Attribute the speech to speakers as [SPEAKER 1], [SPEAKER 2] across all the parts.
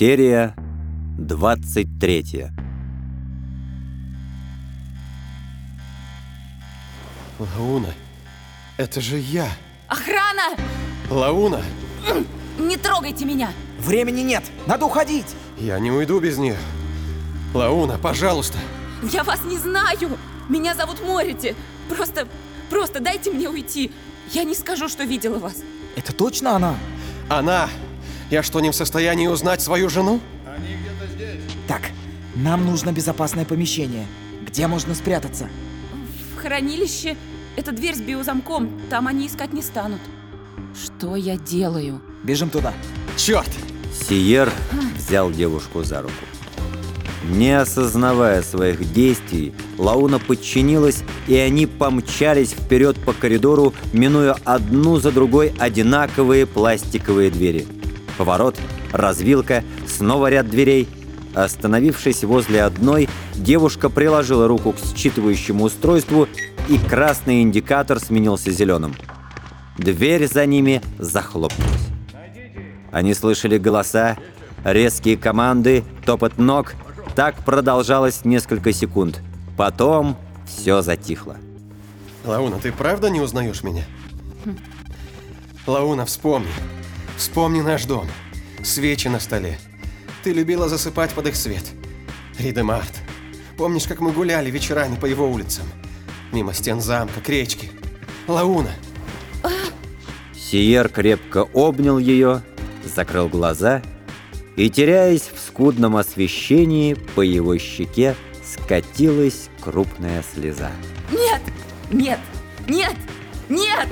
[SPEAKER 1] Серия 23
[SPEAKER 2] Лауна, это же я.
[SPEAKER 3] Охрана!
[SPEAKER 2] Лауна,
[SPEAKER 3] Не трогайте меня!
[SPEAKER 4] Времени нет, надо уходить.
[SPEAKER 2] я не уйду без нее. Лауна, пожалуйста.
[SPEAKER 3] Я вас не знаю! Меня зовут Морити! Просто, просто дайте мне уйти! Я не скажу, что видела вас.
[SPEAKER 4] Это точно она?
[SPEAKER 2] Она. Я что, не в состоянии узнать свою жену?
[SPEAKER 4] Так, нам нужно безопасное помещение. Где можно спрятаться?
[SPEAKER 3] В хранилище это дверь с биозамком, там они искать не станут. Что я делаю?
[SPEAKER 4] Бежим туда.
[SPEAKER 2] Черт!
[SPEAKER 1] Сиер взял девушку за руку. Не осознавая своих действий, Лауна подчинилась, и они помчались вперед по коридору, минуя одну за другой одинаковые пластиковые двери. Поворот, развилка, снова ряд дверей. Остановившись возле одной, девушка приложила руку к считывающему устройству, и красный индикатор сменился зеленым. Дверь за ними захлопнулась. Они слышали голоса, резкие команды, топот ног. Так продолжалось несколько секунд. Потом все затихло.
[SPEAKER 2] Лауна, ты правда не узнаешь меня? Лауна, вспомни. Вспомни наш дом. Свечи на столе. Ты любила засыпать под их свет. Ридемарт. Помнишь, как мы гуляли вечерами по его улицам? Мимо стен замка, к речке. Лауна,
[SPEAKER 1] Сиер крепко обнял ее, закрыл глаза и, теряясь в скудном освещении, по его щеке скатилась крупная слеза.
[SPEAKER 3] Нет! Нет! Нет! Нет!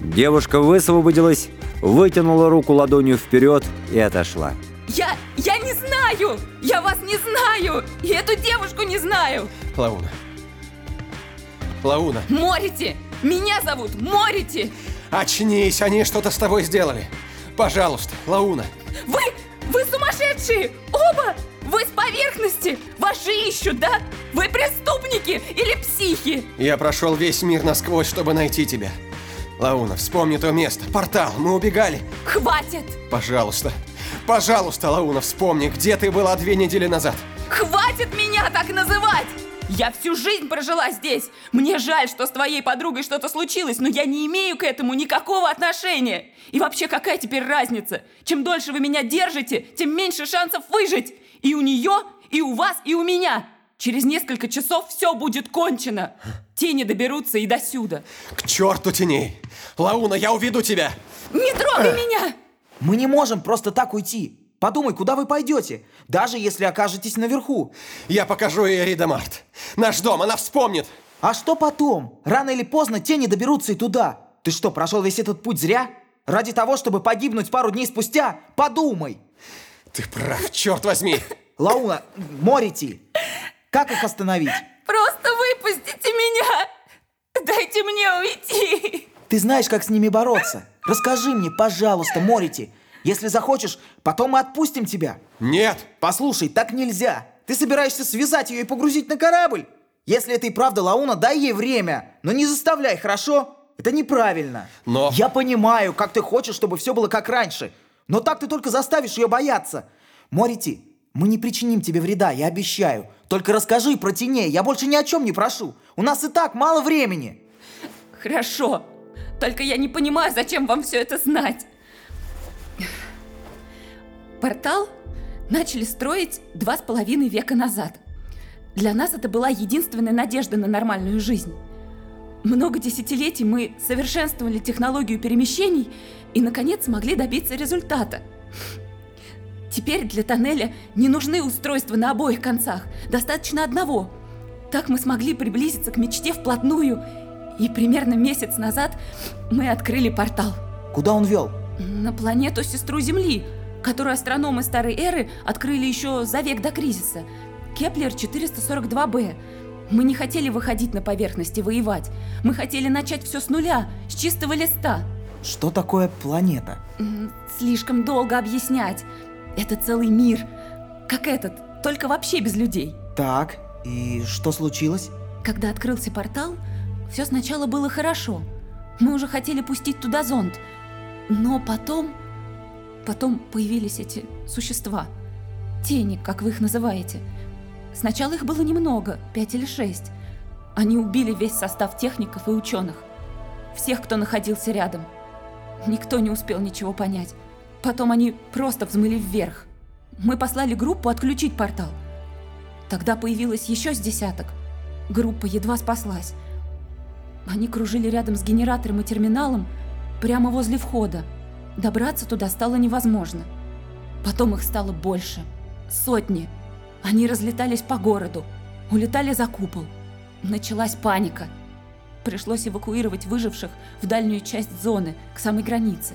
[SPEAKER 1] Девушка высвободилась, вытянула руку ладонью вперед и отошла.
[SPEAKER 3] Я... я не знаю! Я вас не знаю! И эту девушку не знаю!
[SPEAKER 2] Лауна. Лауна,
[SPEAKER 3] Морити! Меня зовут Морити!
[SPEAKER 2] очнись, они что-то с тобой сделали. Пожалуйста, Лауна.
[SPEAKER 3] Вы... вы сумасшедшие! Оба! Вы с поверхности! Же ищут, да? Вы преступники или психи?
[SPEAKER 2] Я прошел весь мир насквозь, чтобы найти тебя. Лауна, вспомни то место. Портал, мы убегали.
[SPEAKER 3] Хватит!
[SPEAKER 2] Пожалуйста. Пожалуйста, Лауна, вспомни, где ты была две недели назад.
[SPEAKER 3] Хватит меня так называть! Я всю жизнь прожила здесь. Мне жаль, что с твоей подругой что-то случилось, но я не имею к этому никакого отношения. И вообще, какая теперь разница? Чем дольше вы меня держите, тем меньше шансов выжить. И у нее, и у вас, и у меня. Через несколько часов все будет кончено. Тени доберутся и досюда.
[SPEAKER 2] К черту теней! Лауна, я уведу тебя!
[SPEAKER 3] Не трогай меня!
[SPEAKER 4] Мы не можем просто так уйти. Подумай, куда вы пойдете, даже если окажетесь наверху.
[SPEAKER 2] Я покажу ей Ридемарт. Наш дом, она вспомнит.
[SPEAKER 4] А что потом? Рано или поздно тени доберутся и туда. Ты что, прошел весь этот путь зря? Ради того, чтобы погибнуть пару дней спустя? Подумай!
[SPEAKER 2] Ты прав, черт возьми!
[SPEAKER 4] Лауна, Морити, как их остановить?
[SPEAKER 3] Просто выпустите меня! Дайте мне уйти!
[SPEAKER 4] Ты знаешь, как с ними бороться. Расскажи мне, пожалуйста, Морити. Если захочешь, потом мы отпустим тебя.
[SPEAKER 2] Нет!
[SPEAKER 4] Послушай, так нельзя. Ты собираешься связать ее и погрузить на корабль? Если это и правда Лауна, дай ей время. Но не заставляй, хорошо? Это неправильно.
[SPEAKER 2] Но-
[SPEAKER 4] Я понимаю, как ты хочешь, чтобы все было как раньше. Но так ты только заставишь ее бояться. Морити, мы не причиним тебе вреда, я обещаю. Только расскажи про теней, я больше ни о чем не прошу. У нас и так мало времени.
[SPEAKER 3] Хорошо. Только я не понимаю, зачем вам все это знать. Портал начали строить два с половиной века назад. Для нас это была единственная надежда на нормальную жизнь. Много десятилетий мы совершенствовали технологию перемещений и, наконец, смогли добиться результата. Теперь для тоннеля не нужны устройства на обоих концах, достаточно одного. Так мы смогли приблизиться к мечте вплотную, и примерно месяц назад мы открыли портал
[SPEAKER 4] Куда он вел?
[SPEAKER 3] на планету сестру Земли, которую астрономы старой эры открыли еще за век до кризиса. Кеплер 442b. Мы не хотели выходить на поверхность и воевать. Мы хотели начать все с нуля, с чистого листа.
[SPEAKER 4] Что такое планета?
[SPEAKER 3] Слишком долго объяснять. Это целый мир. Как этот, только вообще без людей.
[SPEAKER 4] Так, и что случилось?
[SPEAKER 3] Когда открылся портал, все сначала было хорошо. Мы уже хотели пустить туда зонд. Но потом... Потом появились эти существа. Тени, как вы их называете. Сначала их было немного, пять или шесть. Они убили весь состав техников и ученых. Всех, кто находился рядом. Никто не успел ничего понять. Потом они просто взмыли вверх. Мы послали группу отключить портал. Тогда появилось еще с десяток. Группа едва спаслась. Они кружили рядом с генератором и терминалом прямо возле входа. Добраться туда стало невозможно. Потом их стало больше. Сотни. Они разлетались по городу, улетали за купол. Началась паника. Пришлось эвакуировать выживших в дальнюю часть зоны, к самой границе.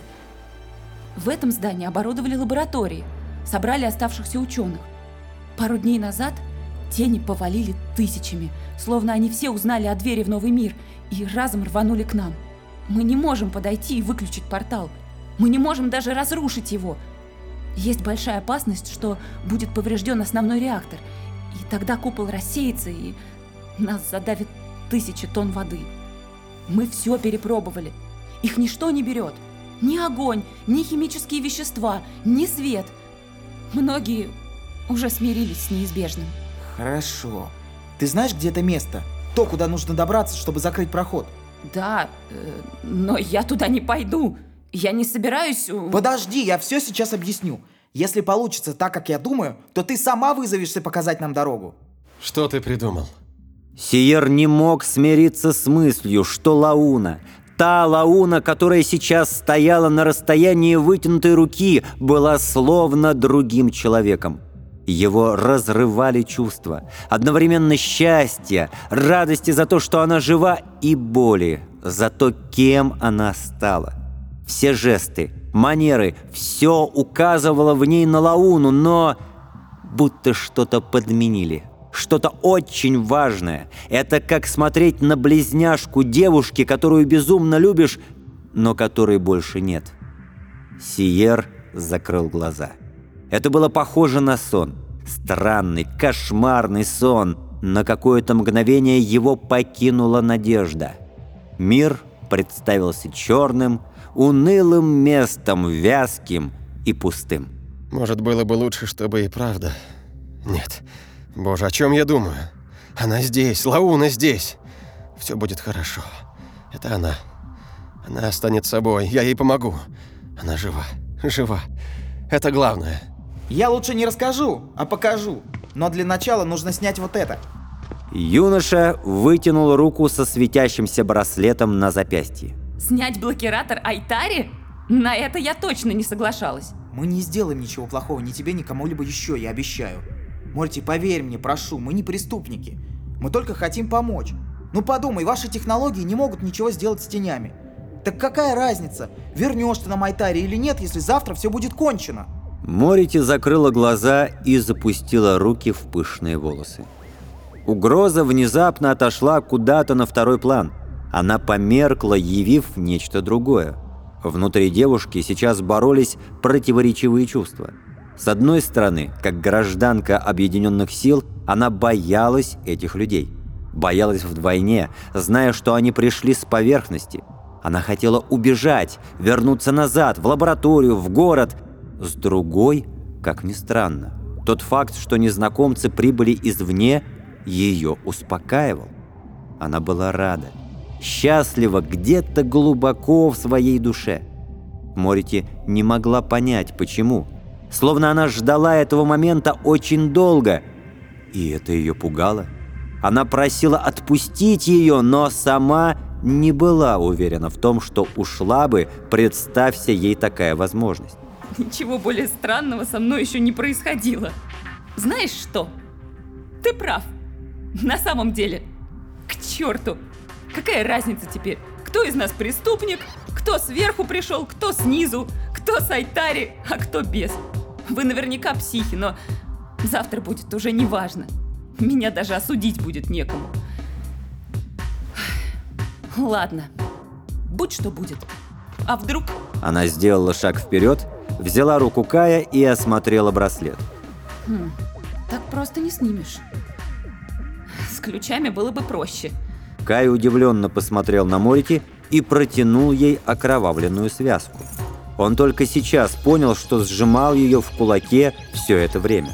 [SPEAKER 3] В этом здании оборудовали лаборатории, собрали оставшихся ученых. Пару дней назад тени повалили тысячами, словно они все узнали о двери в новый мир и разом рванули к нам. Мы не можем подойти и выключить портал. Мы не можем даже разрушить его. Есть большая опасность, что будет поврежден основной реактор, и тогда купол рассеется, и нас задавит тысячи тонн воды. Мы все перепробовали. Их ничто не берет. Ни огонь, ни химические вещества, ни свет. Многие уже смирились с неизбежным.
[SPEAKER 4] Хорошо. Ты знаешь, где это место? То, куда нужно добраться, чтобы закрыть проход.
[SPEAKER 3] Да, э, но я туда не пойду. Я не собираюсь...
[SPEAKER 4] Подожди, я все сейчас объясню. Если получится так, как я думаю, то ты сама вызовешься показать нам дорогу.
[SPEAKER 2] Что ты придумал?
[SPEAKER 1] Сиер не мог смириться с мыслью, что Лауна, та Лауна, которая сейчас стояла на расстоянии вытянутой руки, была словно другим человеком. Его разрывали чувства, одновременно счастья, радости за то, что она жива, и боли за то, кем она стала. Все жесты, манеры, все указывало в ней на Лауну, но будто что-то подменили. Что-то очень важное. Это как смотреть на близняшку девушки, которую безумно любишь, но которой больше нет. Сиер закрыл глаза. Это было похоже на сон. Странный, кошмарный сон. На какое-то мгновение его покинула надежда. Мир представился черным, унылым местом, вязким и пустым.
[SPEAKER 2] Может, было бы лучше, чтобы и правда. Нет. Боже, о чем я думаю? Она здесь, Лауна здесь. Все будет хорошо. Это она. Она станет собой, я ей помогу. Она жива, жива. Это главное.
[SPEAKER 4] Я лучше не расскажу, а покажу. Но для начала нужно снять вот это.
[SPEAKER 1] Юноша вытянул руку со светящимся браслетом на запястье.
[SPEAKER 3] Снять блокиратор Айтари? На это я точно не соглашалась.
[SPEAKER 4] Мы не сделаем ничего плохого ни тебе, ни кому-либо еще, я обещаю. Морти, поверь мне, прошу, мы не преступники. Мы только хотим помочь. Ну подумай, ваши технологии не могут ничего сделать с тенями. Так какая разница, вернешь ты на Майтаре или нет, если завтра все будет кончено?
[SPEAKER 1] Морити закрыла глаза и запустила руки в пышные волосы. Угроза внезапно отошла куда-то на второй план. Она померкла, явив нечто другое. Внутри девушки сейчас боролись противоречивые чувства. С одной стороны, как гражданка объединенных сил, она боялась этих людей. Боялась вдвойне, зная, что они пришли с поверхности. Она хотела убежать, вернуться назад, в лабораторию, в город. С другой, как ни странно, тот факт, что незнакомцы прибыли извне, ее успокаивал. Она была рада, счастлива где-то глубоко в своей душе. Морити не могла понять, почему. Словно она ждала этого момента очень долго, и это ее пугало. Она просила отпустить ее, но сама не была уверена в том, что ушла бы, представься ей такая возможность.
[SPEAKER 3] Ничего более странного со мной еще не происходило. Знаешь что? Ты прав. На самом деле. К черту. Какая разница теперь? Кто из нас преступник? Кто сверху пришел? Кто снизу? Кто с Айтари? А кто без? Вы наверняка психи, но завтра будет уже не важно. Меня даже осудить будет некому. Ладно. Будь что будет. А вдруг
[SPEAKER 1] Она сделала шаг вперед, взяла руку Кая и осмотрела браслет.
[SPEAKER 3] Хм, так просто не снимешь. С ключами было бы проще.
[SPEAKER 1] Кай удивленно посмотрел на Морити и протянул ей окровавленную связку. Он только сейчас понял, что сжимал ее в кулаке все это время.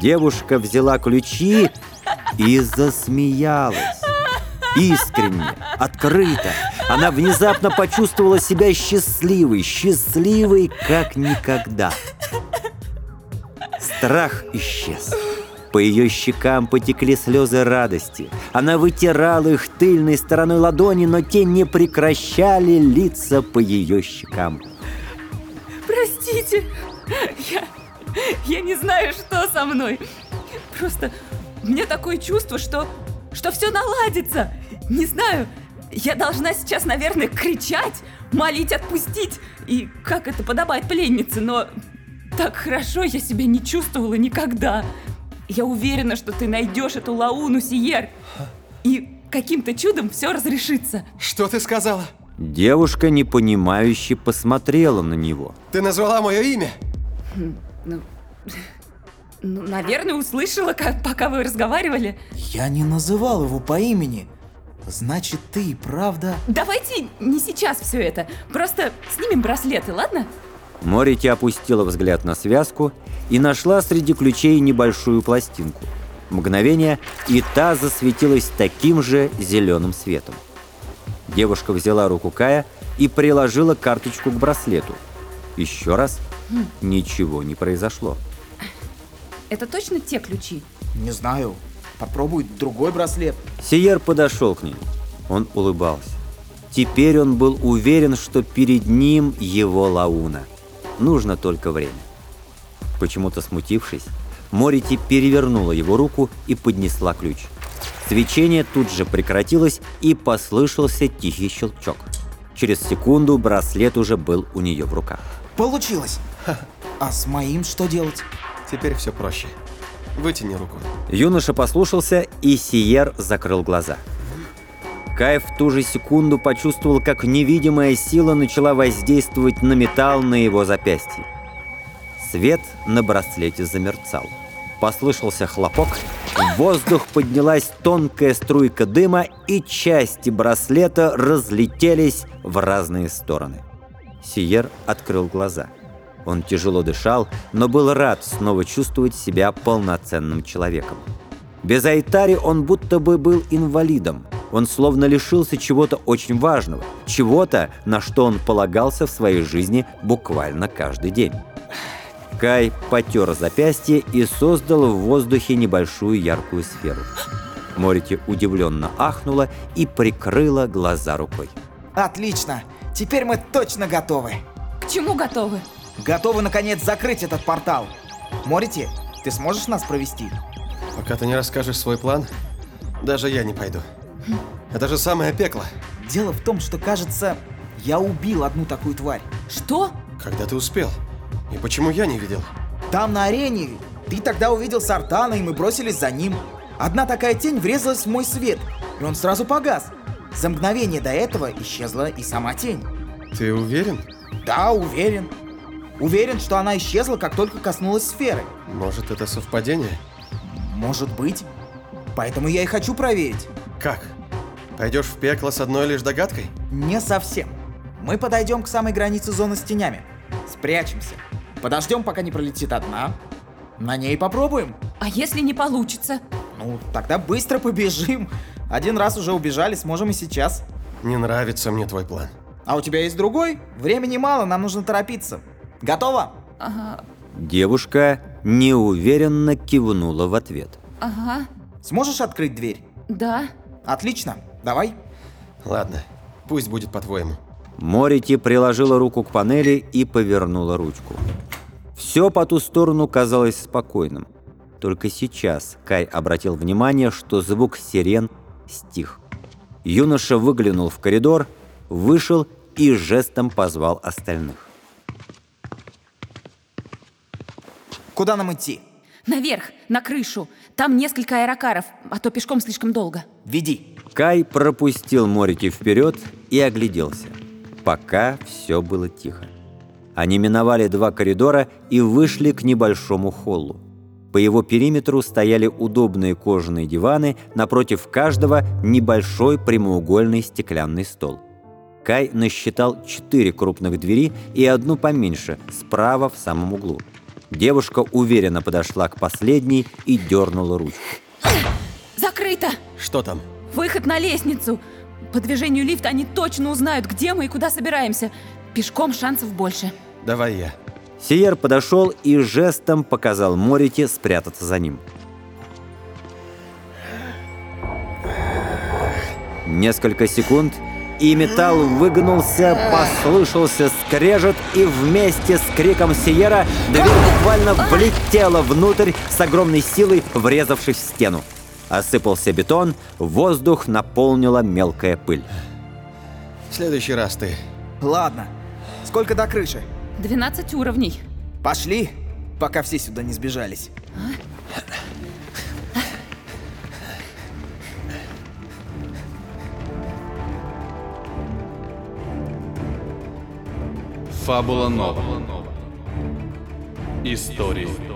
[SPEAKER 1] Девушка взяла ключи и засмеялась. Искренне, открыто. Она внезапно почувствовала себя счастливой, счастливой, как никогда. Страх исчез. По ее щекам потекли слезы радости. Она вытирала их тыльной стороной ладони, но те не прекращали литься по ее щекам.
[SPEAKER 3] Простите, я, я не знаю, что со мной. Просто у меня такое чувство, что, что все наладится. Не знаю, я должна сейчас, наверное, кричать, молить отпустить. И как это подобает пленнице, но так хорошо я себя не чувствовала никогда. Я уверена, что ты найдешь эту Лауну, Сиер. И каким-то чудом все разрешится.
[SPEAKER 2] Что ты сказала?
[SPEAKER 1] Девушка непонимающе посмотрела на него.
[SPEAKER 2] Ты назвала мое имя?
[SPEAKER 3] Ну, ну, наверное, услышала, как, пока вы разговаривали.
[SPEAKER 4] Я не называл его по имени. Значит, ты и правда...
[SPEAKER 3] Давайте не сейчас все это. Просто снимем браслеты, ладно?
[SPEAKER 1] Морити опустила взгляд на связку и нашла среди ключей небольшую пластинку. Мгновение, и та засветилась таким же зеленым светом. Девушка взяла руку Кая и приложила карточку к браслету. Еще раз ничего не произошло.
[SPEAKER 3] Это точно те ключи?
[SPEAKER 4] Не знаю. Попробуй другой браслет.
[SPEAKER 1] Сиер подошел к ней. Он улыбался. Теперь он был уверен, что перед ним его Лауна. Нужно только время. Почему-то смутившись, Морити перевернула его руку и поднесла ключ. Свечение тут же прекратилось и послышался тихий щелчок. Через секунду браслет уже был у нее в руках.
[SPEAKER 4] Получилось. А с моим что делать?
[SPEAKER 2] Теперь все проще. Вытяни руку.
[SPEAKER 1] Юноша послушался, и Сиер закрыл глаза. Кай в ту же секунду почувствовал, как невидимая сила начала воздействовать на металл на его запястье. Свет на браслете замерцал. Послышался хлопок, в воздух поднялась тонкая струйка дыма, и части браслета разлетелись в разные стороны. Сиер открыл глаза. Он тяжело дышал, но был рад снова чувствовать себя полноценным человеком. Без Айтари он будто бы был инвалидом. Он словно лишился чего-то очень важного, чего-то, на что он полагался в своей жизни буквально каждый день. Кай потер запястье и создал в воздухе небольшую яркую сферу. Морити удивленно ахнула и прикрыла глаза рукой.
[SPEAKER 4] Отлично. Теперь мы точно готовы.
[SPEAKER 3] К чему готовы?
[SPEAKER 4] Готовы, наконец, закрыть этот портал. Морити, ты сможешь нас провести?
[SPEAKER 2] Пока ты не расскажешь свой план, даже я не пойду. Это же самое пекло.
[SPEAKER 4] Дело в том, что, кажется, я убил одну такую тварь.
[SPEAKER 3] Что?
[SPEAKER 2] Когда ты успел? И почему я не видел?
[SPEAKER 4] Там на арене ты тогда увидел Сартана, и мы бросились за ним. Одна такая тень врезалась в мой свет, и он сразу погас. За мгновение до этого исчезла и сама тень.
[SPEAKER 2] Ты уверен?
[SPEAKER 4] Да, уверен. Уверен, что она исчезла, как только коснулась сферы.
[SPEAKER 2] Может, это совпадение?
[SPEAKER 4] Может быть. Поэтому я и хочу проверить.
[SPEAKER 2] Как? Пойдешь в пекло с одной лишь догадкой?
[SPEAKER 4] Не совсем. Мы подойдем к самой границе зоны с тенями. Спрячемся. Подождем, пока не пролетит одна. На ней попробуем.
[SPEAKER 3] А если не получится?
[SPEAKER 4] Ну, тогда быстро побежим. Один раз уже убежали, сможем и сейчас.
[SPEAKER 2] Не нравится мне твой план.
[SPEAKER 4] А у тебя есть другой? Времени мало, нам нужно торопиться. Готово?
[SPEAKER 3] Ага,
[SPEAKER 1] Девушка неуверенно кивнула в ответ.
[SPEAKER 3] ага,
[SPEAKER 4] Сможешь открыть дверь?
[SPEAKER 3] да.
[SPEAKER 4] Отлично. Давай.
[SPEAKER 2] Ладно, пусть будет по-твоему.
[SPEAKER 1] Морити приложила руку к панели и повернула ручку. Все по ту сторону казалось спокойным. Только сейчас Кай обратил внимание, что звук сирен стих. Юноша выглянул в коридор, вышел и жестом позвал остальных.
[SPEAKER 4] Куда нам идти?
[SPEAKER 3] Наверх, на крышу. Там несколько аэрокаров, а то пешком слишком долго.
[SPEAKER 4] Веди.
[SPEAKER 1] Кай пропустил Морити вперед и огляделся. Пока все было тихо. Они миновали два коридора и вышли к небольшому холлу. По его периметру стояли удобные кожаные диваны, напротив каждого небольшой прямоугольный стеклянный стол. Кай насчитал четыре крупных двери и одну поменьше, справа в самом углу. Девушка уверенно подошла к последней и дернула ручку.
[SPEAKER 3] Закрыто!
[SPEAKER 2] Что там?
[SPEAKER 3] Выход на лестницу! По движению лифта они точно узнают, где мы и куда собираемся. Пешком шансов больше.
[SPEAKER 2] Давай я.
[SPEAKER 1] Сиер подошел и жестом показал Морите спрятаться за ним. Несколько секунд, и металл выгнулся, послышался скрежет, и вместе с криком Сиера дверь буквально влетела внутрь с огромной силой, врезавшись в стену. Осыпался бетон, воздух наполнила мелкая пыль.
[SPEAKER 2] В следующий раз ты.
[SPEAKER 4] Ладно. Сколько до крыши?
[SPEAKER 3] 12 уровней.
[SPEAKER 4] Пошли, пока все сюда не сбежались.
[SPEAKER 5] Фабула Нова. Звуке.